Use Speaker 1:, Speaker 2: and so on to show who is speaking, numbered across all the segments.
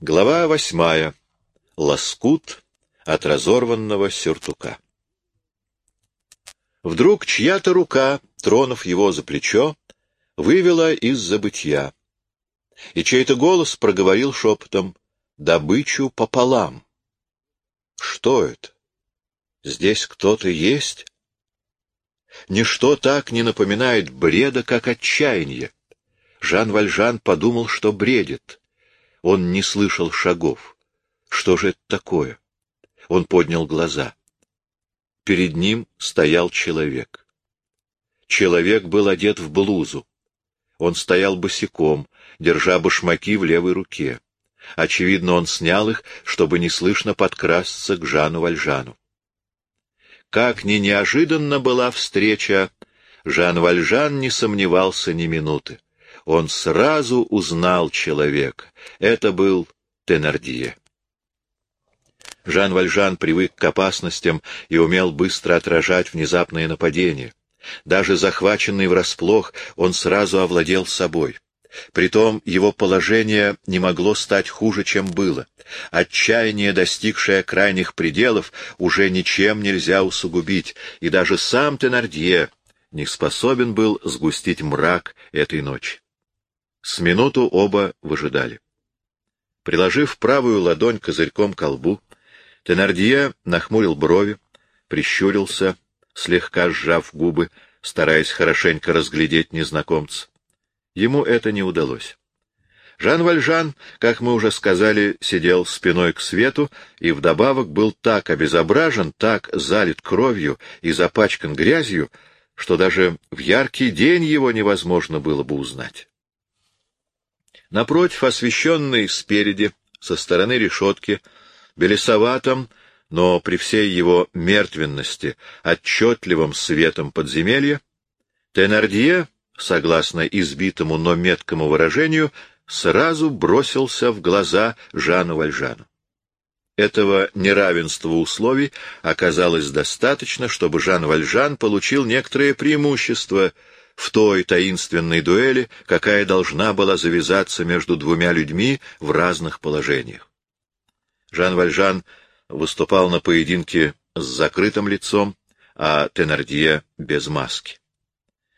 Speaker 1: Глава восьмая. Лоскут от разорванного сюртука. Вдруг чья-то рука, тронув его за плечо, вывела из забытья, и чей-то голос проговорил шепотом «добычу пополам». Что это? Здесь кто-то есть? Ничто так не напоминает бреда, как отчаяние. Жан Вальжан подумал, что бредит. Он не слышал шагов. Что же это такое? Он поднял глаза. Перед ним стоял человек. Человек был одет в блузу. Он стоял босиком, держа башмаки в левой руке. Очевидно, он снял их, чтобы неслышно подкрасться к Жану Вальжану. Как ни неожиданно была встреча, Жан Вальжан не сомневался ни минуты он сразу узнал человека. Это был Тенардье. Жан Вальжан привык к опасностям и умел быстро отражать внезапные нападения. Даже захваченный врасплох, он сразу овладел собой. Притом его положение не могло стать хуже, чем было. Отчаяние, достигшее крайних пределов, уже ничем нельзя усугубить, и даже сам Тенардье не способен был сгустить мрак этой ночи. С минуту оба выжидали. Приложив правую ладонь козырьком к колбу, Тенардье нахмурил брови, прищурился, слегка сжав губы, стараясь хорошенько разглядеть незнакомца. Ему это не удалось. Жан Вальжан, как мы уже сказали, сидел спиной к свету и вдобавок был так обезображен, так залит кровью и запачкан грязью, что даже в яркий день его невозможно было бы узнать. Напротив, освещенный спереди, со стороны решетки, белесоватым, но при всей его мертвенности, отчетливым светом подземелья, Тенардье, согласно избитому, но меткому выражению, сразу бросился в глаза Жану Вальжану. Этого неравенства условий оказалось достаточно, чтобы Жан Вальжан получил некоторое преимущество — в той таинственной дуэли, какая должна была завязаться между двумя людьми в разных положениях. Жан Вальжан выступал на поединке с закрытым лицом, а Тенардье без маски.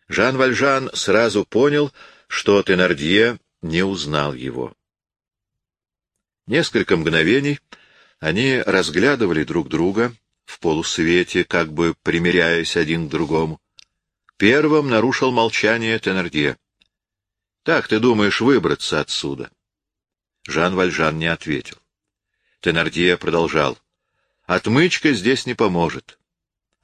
Speaker 1: Жан Вальжан сразу понял, что Тенардье не узнал его. Несколько мгновений они разглядывали друг друга в полусвете, как бы примиряясь один к другому. Первым нарушил молчание Теннердье. — Так ты думаешь выбраться отсюда? Жан Вальжан не ответил. Теннердье продолжал. — Отмычка здесь не поможет.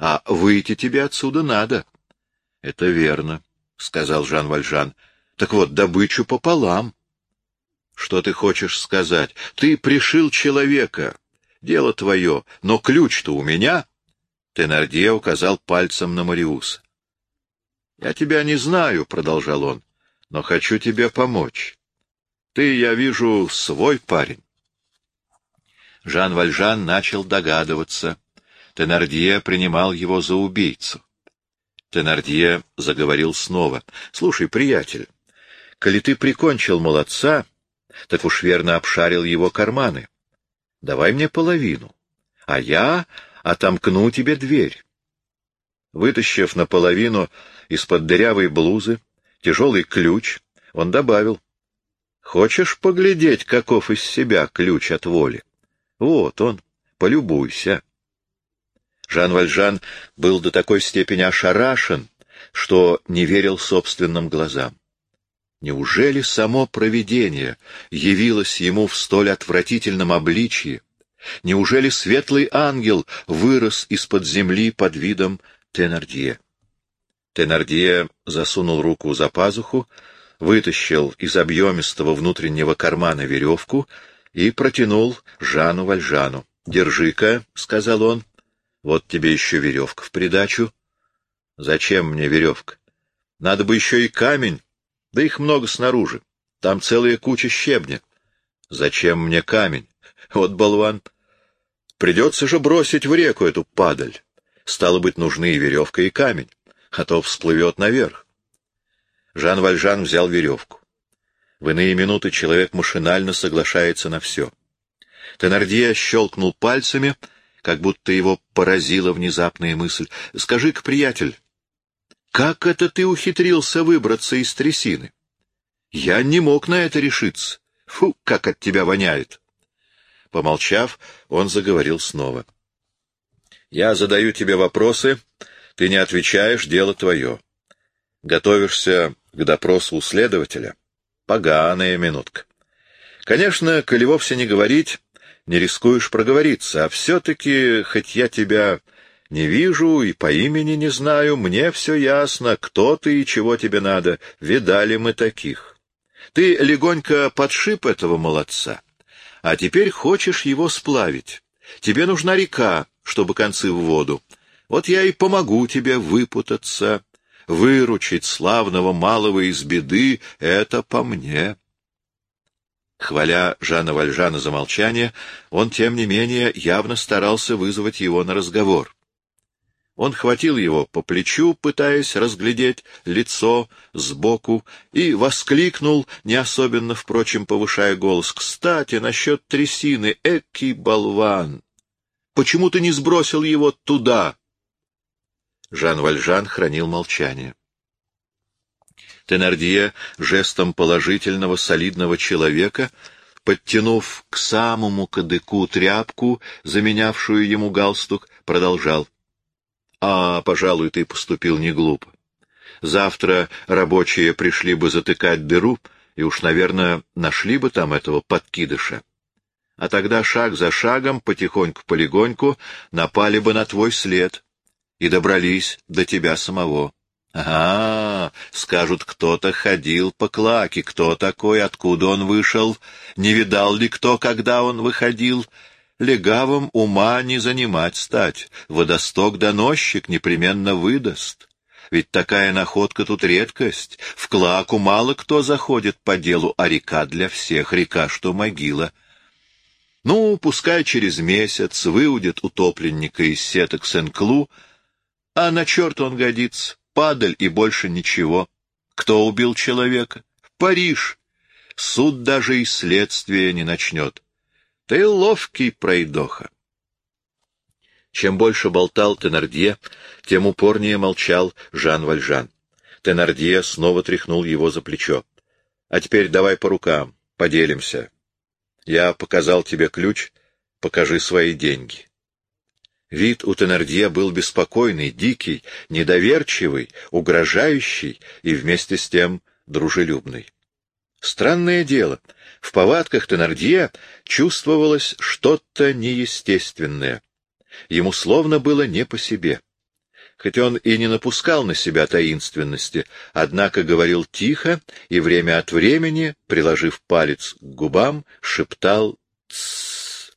Speaker 1: А выйти тебе отсюда надо. — Это верно, — сказал Жан Вальжан. — Так вот, добычу пополам. — Что ты хочешь сказать? Ты пришил человека. Дело твое, но ключ-то у меня. Теннердье указал пальцем на Мариуса. — Я тебя не знаю, — продолжал он, — но хочу тебе помочь. Ты, я вижу, свой парень. Жан Вальжан начал догадываться. Тенардье принимал его за убийцу. Тенардье заговорил снова. — Слушай, приятель, коли ты прикончил молодца, так уж верно обшарил его карманы. Давай мне половину, а я отомкну тебе дверь. Вытащив наполовину из-под дырявой блузы тяжелый ключ, он добавил. — Хочешь поглядеть, каков из себя ключ от воли? Вот он, полюбуйся. Жан Вальжан был до такой степени ошарашен, что не верил собственным глазам. Неужели само провидение явилось ему в столь отвратительном обличье? Неужели светлый ангел вырос из-под земли под видом Тенардье? Тенардье засунул руку за пазуху, вытащил из объемистого внутреннего кармана веревку и протянул Жану Вальжану. — Держи-ка, — сказал он, — вот тебе еще веревка в придачу. — Зачем мне веревка? Надо бы еще и камень, да их много снаружи. Там целая куча щебня. — Зачем мне камень? Вот болван. Придется же бросить в реку эту падаль. Стало быть, нужны и веревка, и камень а то всплывет наверх. Жан Вальжан взял веревку. В иные минуты человек машинально соглашается на все. Тенардье щелкнул пальцами, как будто его поразила внезапная мысль. — Скажи-ка, приятель, как это ты ухитрился выбраться из трясины? Я не мог на это решиться. Фу, как от тебя воняет! Помолчав, он заговорил снова. — Я задаю тебе вопросы, ты не отвечаешь, дело твое. Готовишься к допросу у следователя? Поганая минутка. Конечно, коли вовсе не говорить, не рискуешь проговориться, а все-таки, хоть я тебя не вижу и по имени не знаю, мне все ясно, кто ты и чего тебе надо, видали мы таких. Ты легонько подшип этого молодца, а теперь хочешь его сплавить. Тебе нужна река, чтобы концы в воду. Вот я и помогу тебе выпутаться. Выручить славного малого из беды — это по мне. Хваля Жана Вальжана за молчание, он, тем не менее, явно старался вызвать его на разговор. Он хватил его по плечу, пытаясь разглядеть лицо сбоку, и воскликнул, не особенно, впрочем, повышая голос. — Кстати, насчет трясины, экий болван! Почему ты не сбросил его туда? Жан Вальжан хранил молчание. Тенардье жестом положительного, солидного человека, подтянув к самому кадыку тряпку, заменявшую ему галстук, продолжал. — А, пожалуй, ты поступил не глупо. Завтра рабочие пришли бы затыкать дыру, и уж, наверное, нашли бы там этого подкидыша. А тогда шаг за шагом, потихоньку-полегоньку, напали бы на твой след и добрались до тебя самого. Ага, скажут, кто-то ходил по клаке, кто такой, откуда он вышел, не видал ли кто, когда он выходил. Легавым ума не занимать стать, водосток доносчик непременно выдаст. Ведь такая находка тут редкость, в клаку мало кто заходит по делу, а река для всех, река, что могила. Ну, пускай через месяц выудит утопленника из сеток Сен-Клу, а на черт он годится падаль и больше ничего. Кто убил человека? Париж. Суд даже и следствие не начнет. Ты ловкий пройдоха. Чем больше болтал Тенардье, тем упорнее молчал Жан Вальжан. Тенардье снова тряхнул его за плечо. — А теперь давай по рукам, поделимся. Я показал тебе ключ, покажи свои деньги. Вид у Тенардье был беспокойный, дикий, недоверчивый, угрожающий и вместе с тем дружелюбный. Странное дело, в повадках Тенардье чувствовалось что-то неестественное. Ему словно было не по себе. Хоть он и не напускал на себя таинственности, однако говорил тихо и время от времени, приложив палец к губам, шептал «тссс».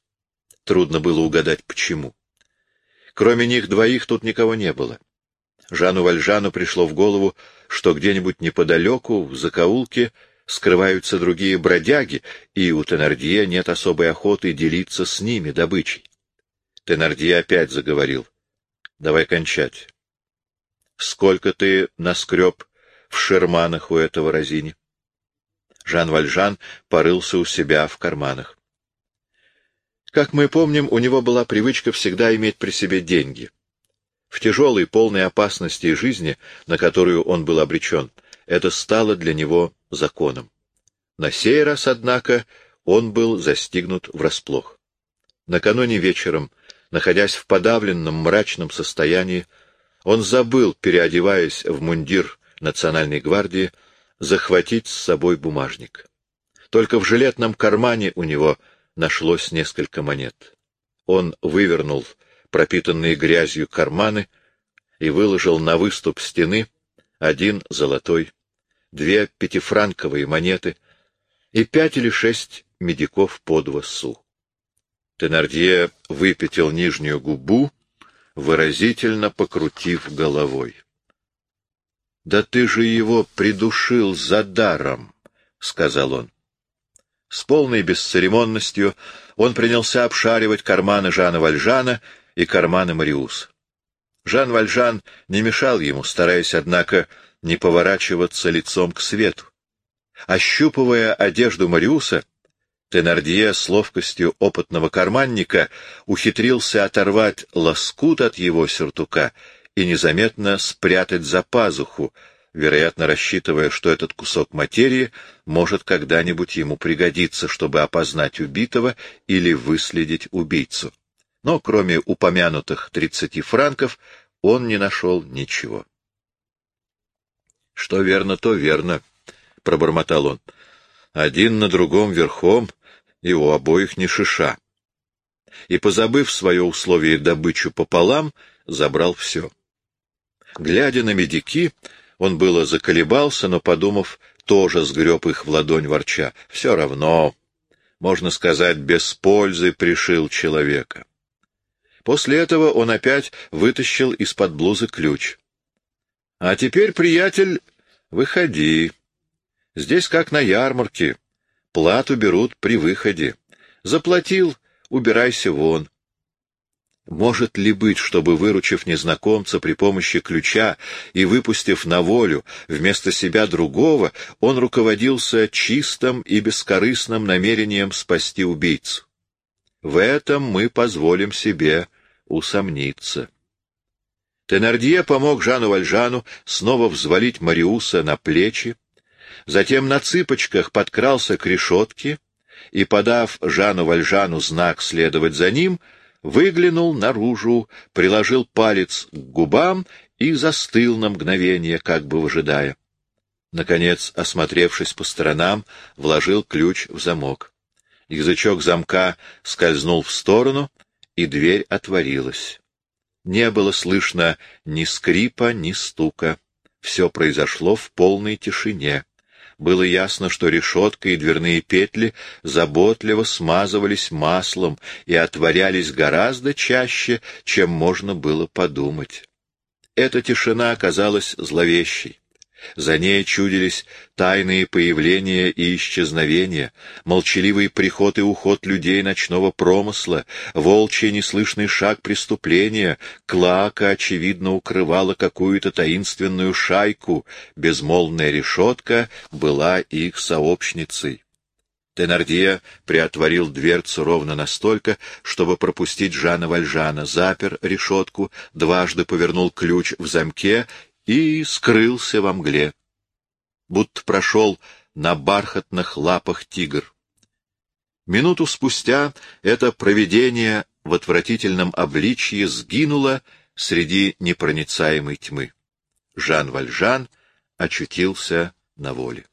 Speaker 1: Трудно было угадать, почему. Кроме них двоих тут никого не было. Жану Вальжану пришло в голову, что где-нибудь неподалеку, в закоулке, скрываются другие бродяги, и у Тенардье нет особой охоты делиться с ними добычей. Тенардье опять заговорил. — Давай кончать. — Сколько ты наскреб в шерманах у этого разини? Жан Вальжан порылся у себя в карманах. Как мы помним, у него была привычка всегда иметь при себе деньги. В тяжелой, полной опасности жизни, на которую он был обречен, это стало для него законом. На сей раз, однако, он был застигнут врасплох. Накануне вечером, находясь в подавленном мрачном состоянии, он забыл, переодеваясь в мундир Национальной гвардии, захватить с собой бумажник. Только в жилетном кармане у него — нашлось несколько монет. Он вывернул пропитанные грязью карманы и выложил на выступ стены один золотой, две пятифранковые монеты и пять или шесть медиков по два су. Тенардье выпятил нижнюю губу, выразительно покрутив головой. — Да ты же его придушил за даром, — сказал он. С полной бесцеремонностью он принялся обшаривать карманы Жана Вальжана и карманы Мариус. Жан Вальжан не мешал ему, стараясь, однако, не поворачиваться лицом к свету. Ощупывая одежду Мариуса, Тенардье с ловкостью опытного карманника ухитрился оторвать лоскут от его сюртука и незаметно спрятать за пазуху, вероятно, рассчитывая, что этот кусок материи может когда-нибудь ему пригодиться, чтобы опознать убитого или выследить убийцу. Но кроме упомянутых тридцати франков он не нашел ничего. — Что верно, то верно, — пробормотал он. — Один на другом верхом, и у обоих не шиша. И, позабыв свое условие добычу пополам, забрал все. Глядя на медики, он было заколебался, но, подумав, тоже сгреб их в ладонь ворча. Все равно, можно сказать, без пользы пришил человека. После этого он опять вытащил из-под блузы ключ. — А теперь, приятель, выходи. Здесь как на ярмарке. Плату берут при выходе. Заплатил — убирайся вон. Может ли быть, чтобы, выручив незнакомца при помощи ключа и выпустив на волю вместо себя другого, он руководился чистым и бескорыстным намерением спасти убийцу? В этом мы позволим себе усомниться. Тенардье помог Жану Вальжану снова взвалить Мариуса на плечи, затем на цыпочках подкрался к решетке и, подав Жану Вальжану знак следовать за ним, — выглянул наружу, приложил палец к губам и застыл на мгновение, как бы выжидая. Наконец, осмотревшись по сторонам, вложил ключ в замок. Язычок замка скользнул в сторону, и дверь отворилась. Не было слышно ни скрипа, ни стука. Все произошло в полной тишине было ясно, что решетка и дверные петли заботливо смазывались маслом и отворялись гораздо чаще, чем можно было подумать. Эта тишина оказалась зловещей. За ней чудились тайные появления и исчезновения, молчаливый приход и уход людей ночного промысла, волчий неслышный шаг преступления, клака, очевидно, укрывала какую-то таинственную шайку, безмолвная решетка была их сообщницей. Тенардье приотворил дверцу ровно настолько, чтобы пропустить Жана Вальжана, запер решетку, дважды повернул ключ в замке и скрылся во мгле, будто прошел на бархатных лапах тигр. Минуту спустя это провидение в отвратительном обличье сгинуло среди непроницаемой тьмы. Жан Вальжан очутился на воле.